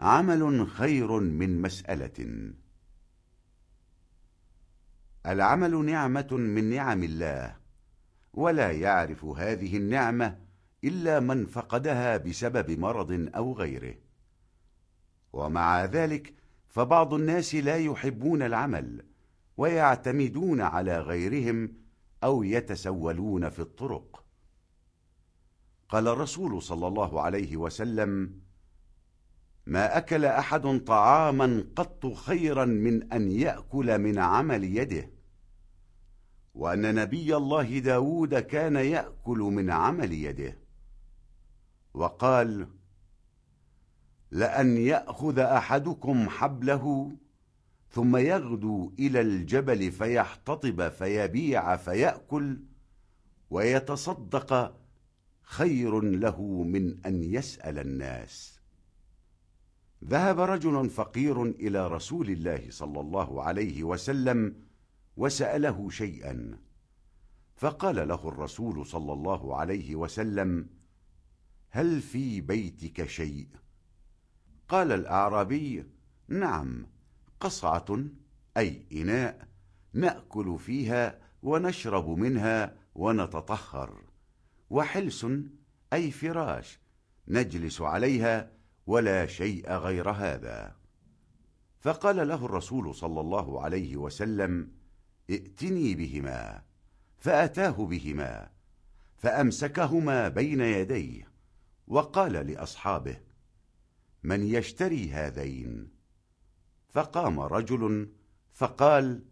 عمل خير من مسألة. العمل نعمة من نعم الله ولا يعرف هذه النعمة إلا من فقدها بسبب مرض أو غيره. ومع ذلك فبعض الناس لا يحبون العمل ويعتمدون على غيرهم أو يتسولون في الطرق. قال الرسول صلى الله عليه وسلم ما أكل أحد طعاما قط خيرا من أن يأكل من عمل يده. وأن نبي الله داود كان يأكل من عمل يده. وقال لأن يأخذ أحدكم حبله ثم يغدو إلى الجبل فيحتطب فيبيع فيأكل ويتصدق خير له من أن يسأل الناس. ذهب رجل فقير إلى رسول الله صلى الله عليه وسلم وسأله شيئا فقال له الرسول صلى الله عليه وسلم هل في بيتك شيء؟ قال الأعرابي نعم قصعة أي إناء نأكل فيها ونشرب منها ونتطهر وحلس أي فراش نجلس عليها ولا شيء غير هذا. فقال له الرسول صلى الله عليه وسلم ائتني بهما فأتاه بهما فأمسكهما بين يديه وقال لأصحابه من يشتري هذين؟ فقام رجل فقال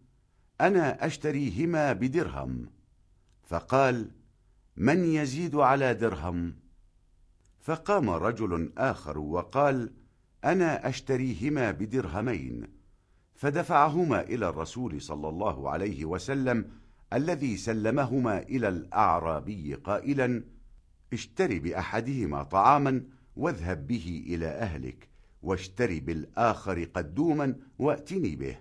أنا أشتريهما بدرهم. فقال من يزيد على درهم؟ فقام رجل آخر وقال أنا أشتريهما بدرهمين. فدفعهما إلى الرسول صلى الله عليه وسلم الذي سلمهما إلى الأعرابي قائلا اشتر بأحدهما طعاما واذهب به إلى أهلك واشتر بالآخر قدوما وأتني به.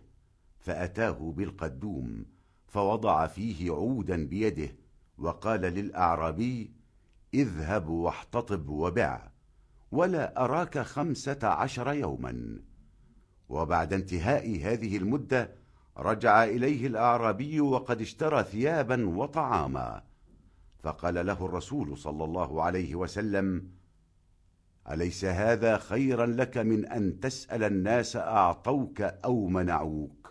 فأتاه بالقدوم فوضع فيه عودا بيده وقال للأعرابي اذهب واحتطب وبع ولا أراك خمسة عشر يوما. وبعد انتهاء هذه المدة رجع إليه الأعرابي وقد اشترى ثيابا وطعاما. فقال له الرسول صلى الله عليه وسلم أليس هذا خيرا لك من أن تسأل الناس أعطوك أو منعوك؟